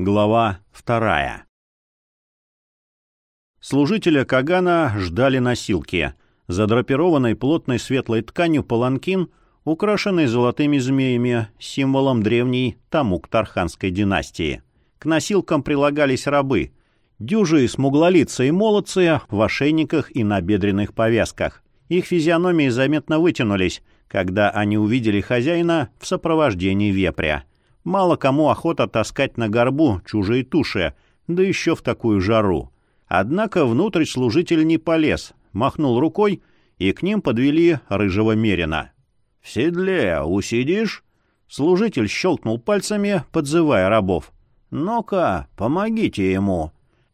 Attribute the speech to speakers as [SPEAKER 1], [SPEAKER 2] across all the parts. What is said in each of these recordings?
[SPEAKER 1] Глава вторая. Служителя Кагана ждали носилки. Задрапированный плотной светлой тканью паланкин, украшенный золотыми змеями, символом древней Тамук-Тарханской династии. К носилкам прилагались рабы. Дюжи смуглолицы и молодцы в ошейниках и набедренных повязках. Их физиономии заметно вытянулись, когда они увидели хозяина в сопровождении вепря. Мало кому охота таскать на горбу чужие туши, да еще в такую жару. Однако внутрь служитель не полез, махнул рукой, и к ним подвели рыжего мерина. «В седле усидишь?» Служитель щелкнул пальцами, подзывая рабов. «Ну-ка, помогите ему!»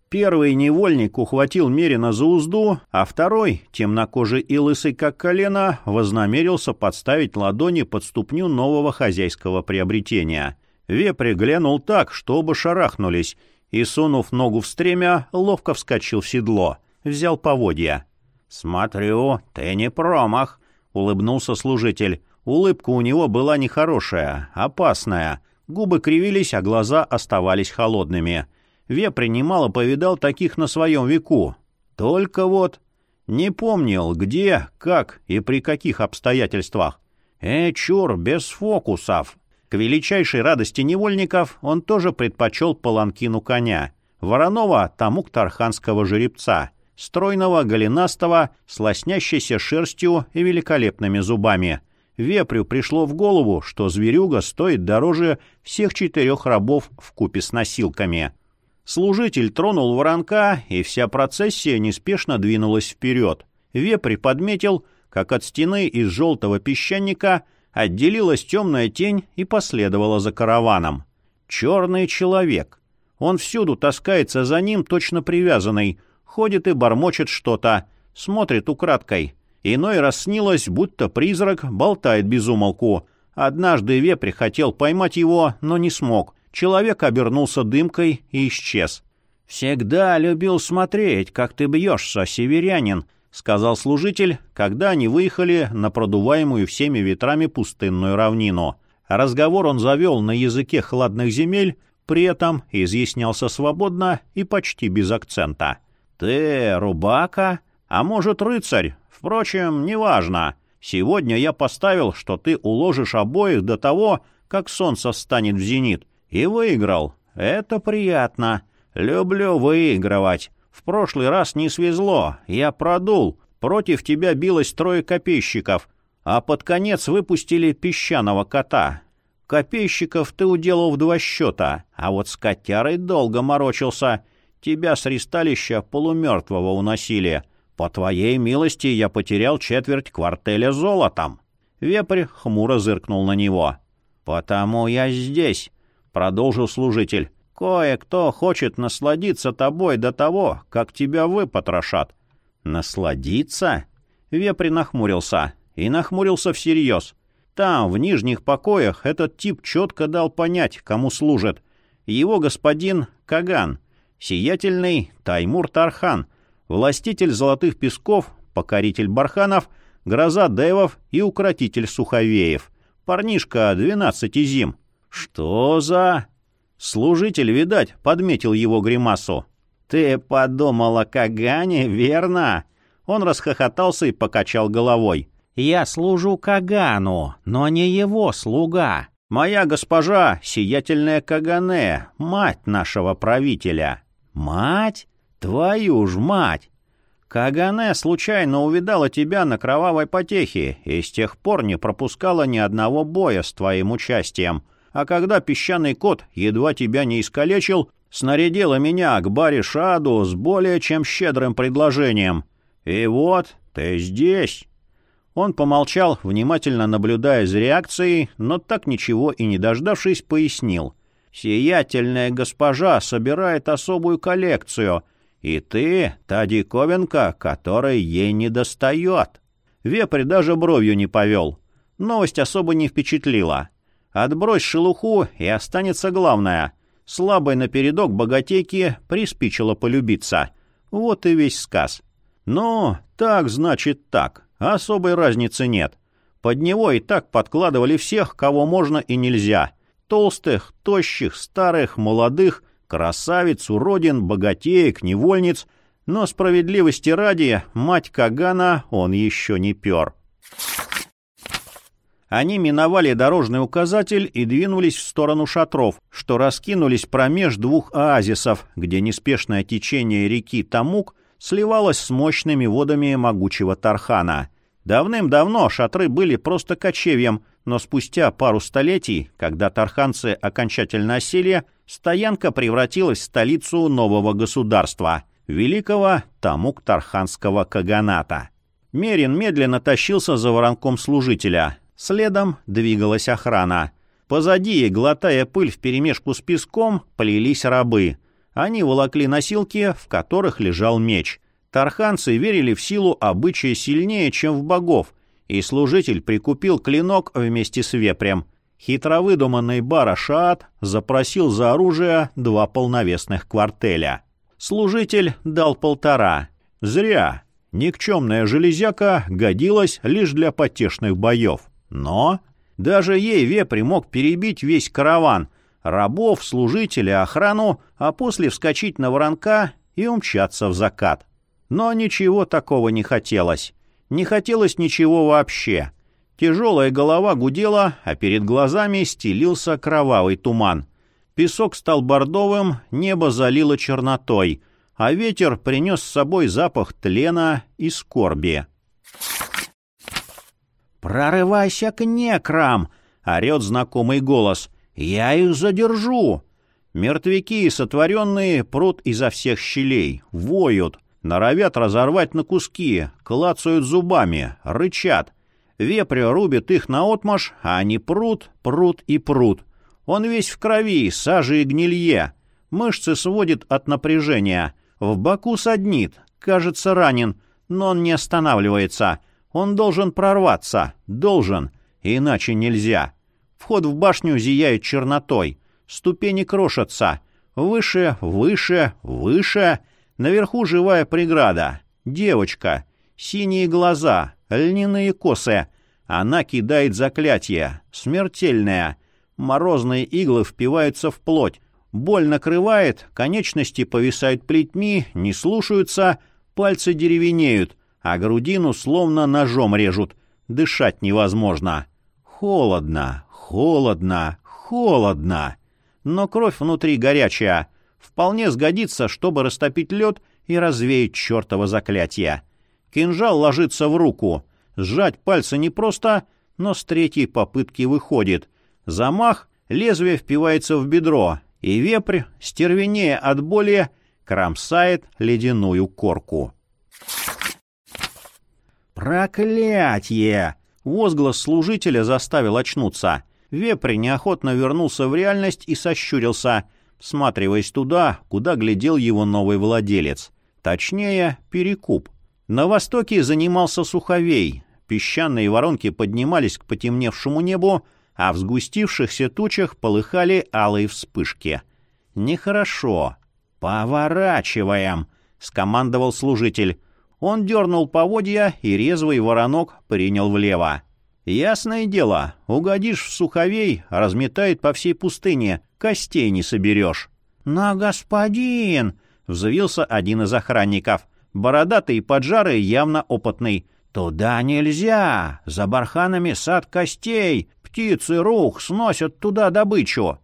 [SPEAKER 1] Первый невольник ухватил Мерина за узду, а второй, темнокожий и лысый как колено, вознамерился подставить ладони под ступню нового хозяйского приобретения. Вепрь глянул так, что оба шарахнулись, и, сунув ногу в стремя, ловко вскочил в седло, взял поводья. «Смотрю, ты не промах», — улыбнулся служитель. Улыбка у него была нехорошая, опасная. Губы кривились, а глаза оставались холодными. Вепрь немало повидал таких на своем веку. Только вот не помнил, где, как и при каких обстоятельствах. Э, чур, без фокусов. К величайшей радости невольников он тоже предпочел паланкину коня. Воронова тому к тарханского жеребца, стройного, голенастого, с лоснящейся шерстью и великолепными зубами. Вепрю пришло в голову, что зверюга стоит дороже всех четырех рабов в купе с носилками. Служитель тронул воронка, и вся процессия неспешно двинулась вперед. Вепрь подметил, как от стены из желтого песчаника отделилась темная тень и последовала за караваном. Черный человек. Он всюду таскается за ним, точно привязанный, ходит и бормочет что-то, смотрит украдкой. Иной раз снилось, будто призрак болтает без умолку. Однажды вепрь хотел поймать его, но не смог — Человек обернулся дымкой и исчез. «Всегда любил смотреть, как ты бьешься, северянин», — сказал служитель, когда они выехали на продуваемую всеми ветрами пустынную равнину. Разговор он завел на языке хладных земель, при этом изъяснялся свободно и почти без акцента. «Ты рубака? А может, рыцарь? Впрочем, неважно. Сегодня я поставил, что ты уложишь обоих до того, как солнце встанет в зенит, и выиграл. Это приятно. Люблю выигрывать. В прошлый раз не свезло. Я продул. Против тебя билось трое копейщиков. А под конец выпустили песчаного кота. Копейщиков ты уделал в два счета. А вот с котярой долго морочился. Тебя с ристалища полумертвого уносили. По твоей милости я потерял четверть квартеля золотом. Вепрь хмуро зыркнул на него. «Потому я здесь продолжил служитель. «Кое-кто хочет насладиться тобой до того, как тебя выпотрошат». «Насладиться?» Вепри нахмурился. И нахмурился всерьез. Там, в нижних покоях, этот тип четко дал понять, кому служит. Его господин Каган, сиятельный Таймур Тархан, властитель золотых песков, покоритель барханов, гроза девов и укротитель суховеев. Парнишка двенадцати зим. «Что за...» Служитель, видать, подметил его гримасу. «Ты подумал о Кагане, верно?» Он расхохотался и покачал головой. «Я служу Кагану, но не его слуга. Моя госпожа — сиятельная Кагане, мать нашего правителя». «Мать? Твою ж мать!» Кагане случайно увидала тебя на кровавой потехе и с тех пор не пропускала ни одного боя с твоим участием а когда песчаный кот едва тебя не искалечил, снарядила меня к Баре Шаду с более чем щедрым предложением. И вот ты здесь». Он помолчал, внимательно наблюдая за реакцией, но так ничего и не дождавшись, пояснил. «Сиятельная госпожа собирает особую коллекцию, и ты — та диковинка, которой ей не достает». Вепрь даже бровью не повел. Новость особо не впечатлила. Отбрось шелуху, и останется главное. Слабой напередок богатейки приспичило полюбиться. Вот и весь сказ. Но так значит так. Особой разницы нет. Под него и так подкладывали всех, кого можно и нельзя. Толстых, тощих, старых, молодых, Красавиц, уродин, богатеек, невольниц. Но справедливости ради, мать Кагана он еще не пер. Они миновали дорожный указатель и двинулись в сторону шатров, что раскинулись промеж двух оазисов, где неспешное течение реки Тамук сливалось с мощными водами могучего Тархана. Давным-давно шатры были просто кочевьем, но спустя пару столетий, когда тарханцы окончательно осели, стоянка превратилась в столицу нового государства — великого Тамук-Тарханского Каганата. Мерин медленно тащился за воронком служителя. Следом двигалась охрана. Позади, глотая пыль вперемешку с песком, плелись рабы. Они волокли носилки, в которых лежал меч. Тарханцы верили в силу обычая сильнее, чем в богов, и служитель прикупил клинок вместе с вепрем. Хитро выдуманный Барашаат запросил за оружие два полновесных квартеля. Служитель дал полтора. Зря. Никчемная железяка годилась лишь для потешных боев. Но даже ей вепрь мог перебить весь караван, рабов, служителей, охрану, а после вскочить на воронка и умчаться в закат. Но ничего такого не хотелось. Не хотелось ничего вообще. Тяжелая голова гудела, а перед глазами стелился кровавый туман. Песок стал бордовым, небо залило чернотой, а ветер принес с собой запах тлена и скорби. «Прорывайся к некрам!» — орет знакомый голос. «Я их задержу!» Мертвяки, сотворенные, прут изо всех щелей, воют, Норовят разорвать на куски, клацают зубами, рычат. Вепрь рубит их наотмашь, а они прут, прут и прут. Он весь в крови, саже и гнилье. Мышцы сводит от напряжения. В боку саднит, кажется ранен, но он не останавливается. Он должен прорваться, должен, иначе нельзя. Вход в башню зияет чернотой. Ступени крошатся. Выше, выше, выше — Наверху живая преграда. Девочка. Синие глаза. Льняные косы. Она кидает заклятие. Смертельное. Морозные иглы впиваются в плоть. Боль накрывает, конечности повисают плетьми, не слушаются, пальцы деревенеют, а грудину словно ножом режут. Дышать невозможно. Холодно, холодно, холодно. Но кровь внутри горячая вполне сгодится, чтобы растопить лед и развеять чертово заклятие. Кинжал ложится в руку. Сжать пальцы непросто, но с третьей попытки выходит. Замах, лезвие впивается в бедро, и вепрь, стервенея от боли, кромсает ледяную корку. «Проклятье!» Возглас служителя заставил очнуться. Вепрь неохотно вернулся в реальность и сощурился — всматриваясь туда, куда глядел его новый владелец. Точнее, перекуп. На востоке занимался суховей. Песчаные воронки поднимались к потемневшему небу, а в сгустившихся тучах полыхали алые вспышки. «Нехорошо. Поворачиваем!» — скомандовал служитель. Он дернул поводья, и резвый воронок принял влево. Ясное дело, угодишь в суховей, разметает по всей пустыне, костей не соберешь. — На господин! — взвился один из охранников. Бородатый и поджарый, явно опытный. — Туда нельзя! За барханами сад костей! Птицы рух сносят туда добычу!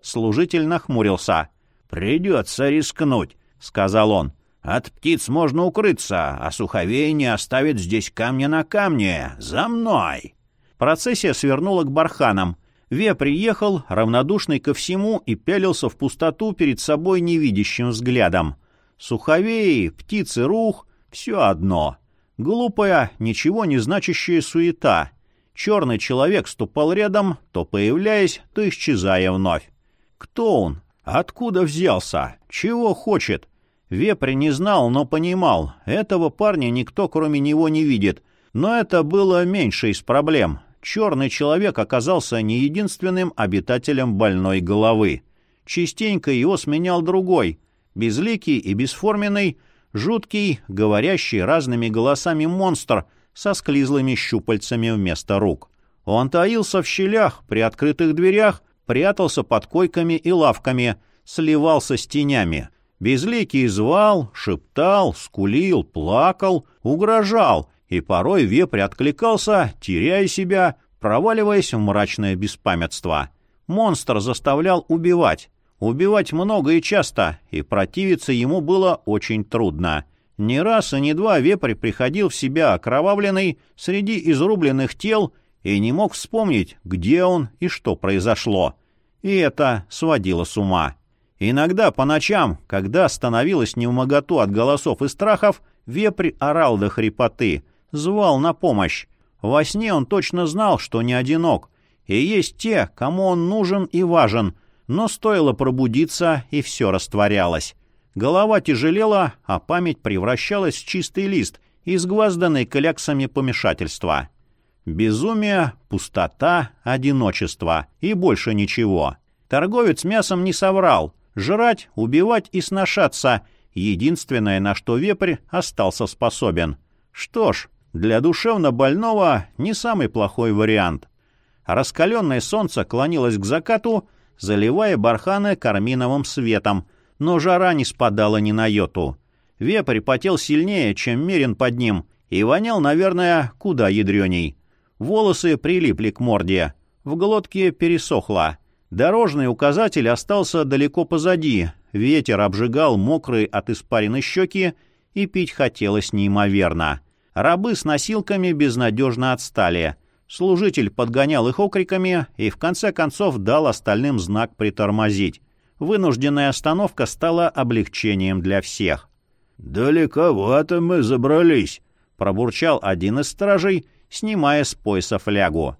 [SPEAKER 1] Служитель нахмурился. — Придется рискнуть, — сказал он. От птиц можно укрыться, а суховей не оставит здесь камня на камне. За мной!» Процессия свернула к барханам. Ве приехал, равнодушный ко всему, и пялился в пустоту перед собой невидящим взглядом. Суховей, птицы рух — все одно. Глупая, ничего не значащая суета. Черный человек ступал рядом, то появляясь, то исчезая вновь. Кто он? Откуда взялся? Чего хочет? Вепрь не знал, но понимал. Этого парня никто, кроме него, не видит. Но это было меньше из проблем черный человек оказался не единственным обитателем больной головы. Частенько его сменял другой, безликий и бесформенный, жуткий, говорящий разными голосами монстр со склизлыми щупальцами вместо рук. Он таился в щелях, при открытых дверях, прятался под койками и лавками, сливался с тенями. Безликий звал, шептал, скулил, плакал, угрожал, и порой вепрь откликался, теряя себя, проваливаясь в мрачное беспамятство. Монстр заставлял убивать. Убивать много и часто, и противиться ему было очень трудно. Не раз и не два вепрь приходил в себя окровавленный среди изрубленных тел и не мог вспомнить, где он и что произошло. И это сводило с ума. Иногда по ночам, когда становилось невмоготу от голосов и страхов, вепрь орал до хрипоты, звал на помощь. Во сне он точно знал, что не одинок, и есть те, кому он нужен и важен, но стоило пробудиться, и все растворялось. Голова тяжелела, а память превращалась в чистый лист, изгвазданный кляксами помешательства. Безумие, пустота, одиночество и больше ничего. Торговец мясом не соврал. Жрать, убивать и сношаться — единственное, на что вепрь остался способен. Что ж, для душевно больного не самый плохой вариант. Раскаленное солнце клонилось к закату, заливая барханы карминовым светом, но жара не спадала ни на йоту. Вепрь потел сильнее, чем мерен под ним, и вонял, наверное, куда ядреней. Волосы прилипли к морде, в глотке пересохло. Дорожный указатель остался далеко позади, ветер обжигал мокрые от испарины щеки, и пить хотелось неимоверно. Рабы с носилками безнадежно отстали. Служитель подгонял их окриками и в конце концов дал остальным знак притормозить. Вынужденная остановка стала облегчением для всех.
[SPEAKER 2] «Далековато мы забрались», —
[SPEAKER 1] пробурчал один из стражей, снимая с пояса флягу.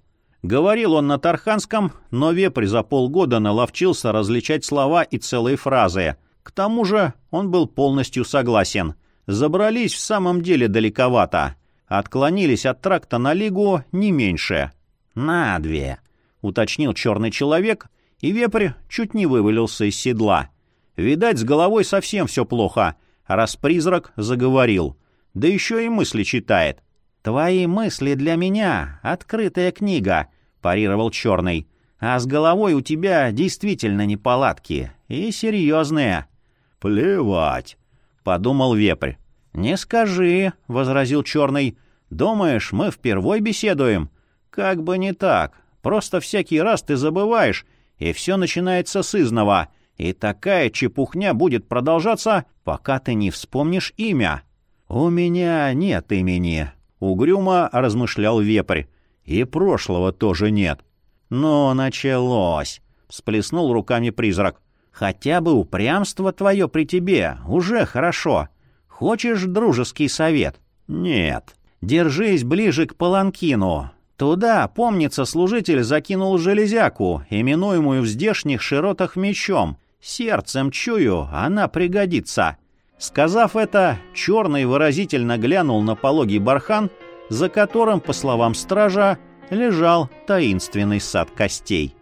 [SPEAKER 1] Говорил он на тарханском, но вепрь за полгода наловчился различать слова и целые фразы. К тому же он был полностью согласен. Забрались в самом деле далековато. Отклонились от тракта на лигу не меньше. «На две», — уточнил черный человек, и вепрь чуть не вывалился из седла. Видать, с головой совсем все плохо, раз призрак заговорил. Да еще и мысли читает. «Твои мысли для меня — открытая книга», — парировал Черный. «А с головой у тебя действительно неполадки. И серьезные».
[SPEAKER 2] «Плевать», —
[SPEAKER 1] подумал Вепрь. «Не скажи», — возразил Черный. «Думаешь, мы впервой беседуем?» «Как бы не так. Просто всякий раз ты забываешь, и все начинается с изного. И такая чепухня будет продолжаться, пока ты не вспомнишь имя». «У меня нет имени», Угрюмо размышлял вепрь. И прошлого тоже нет. Но началось. Всплеснул руками призрак. Хотя бы упрямство твое при тебе уже хорошо. Хочешь дружеский совет? Нет. Держись ближе к паланкину. Туда, помнится, служитель закинул железяку, именуемую в здешних широтах мечом. Сердцем чую, она пригодится. Сказав это, черный выразительно глянул на пологий бархан, за которым, по словам стража, лежал таинственный сад костей.